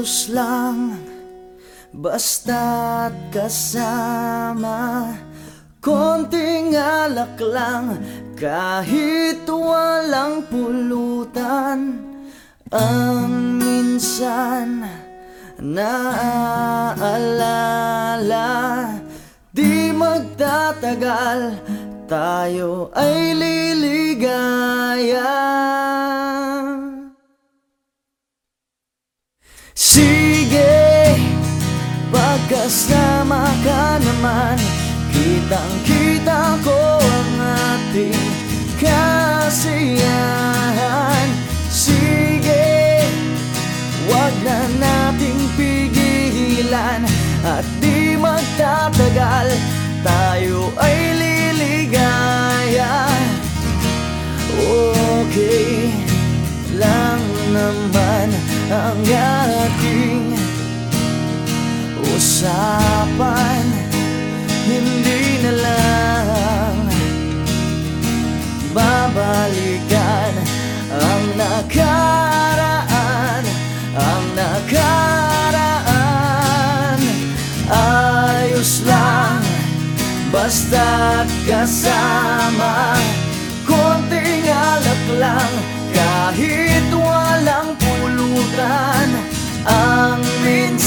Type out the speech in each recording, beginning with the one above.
Ayos lang Basta't kasama. Konting alak lang Kahit walang pulutan. Ang minsan Naaalala Di magtatagal Tayo ay liligaya Sige, pagkasama ka naman Kitang kita ko ang ating kasiyahan ating usapan. Hindi na lang babalikan ang nakaraan Ang nakaraan. Ayos lang Basta't kasama. Konting alak lang Kahit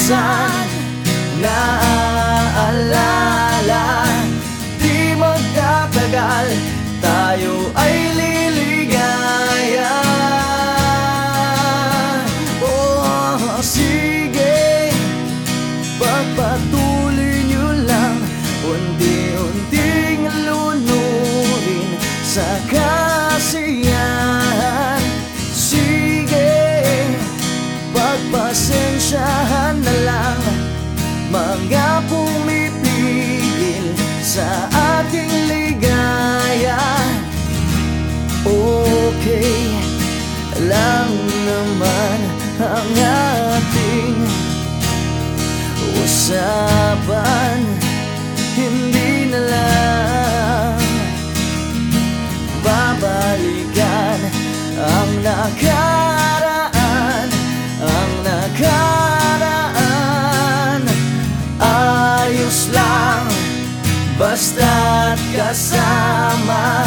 minsan Naaalala. Di magtatagal Tayo ay liligaya. Oh, sige Pagpatuloy nyo lang. Unti-unting lunurin Sa kasiyahan Lang naman ang ating usapan. Hindi na lang babalikan ang nakaraan Ang nakaraan. Ayos lang Basta't kasama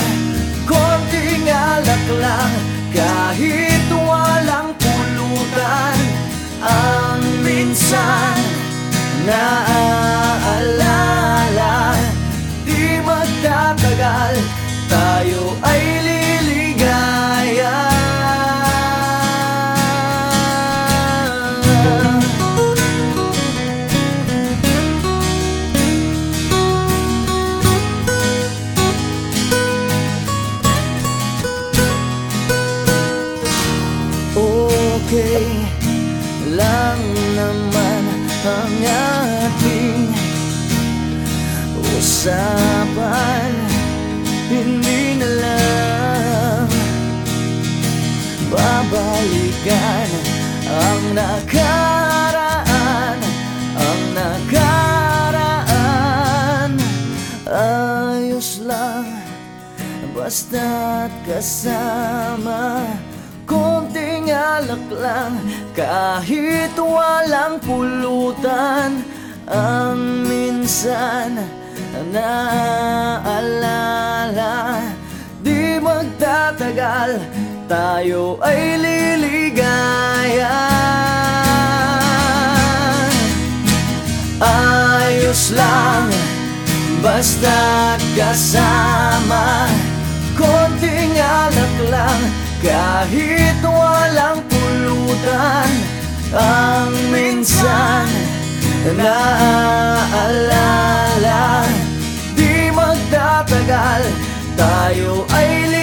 Okay lang naman ang ating usapan. Hindi na lang babalikan ang nakaraan. Ang nakaraan Ayos lang Basta't kasama Konting alak lang Kahit walang pulutan Ang minsan Naaalala Di magtatagal Tayo ay liligaya. Ayos lang Basta't kasama Konting alak lang kahit walang pulutan Ang minsan naaalala. Di magtatagal Tayo ay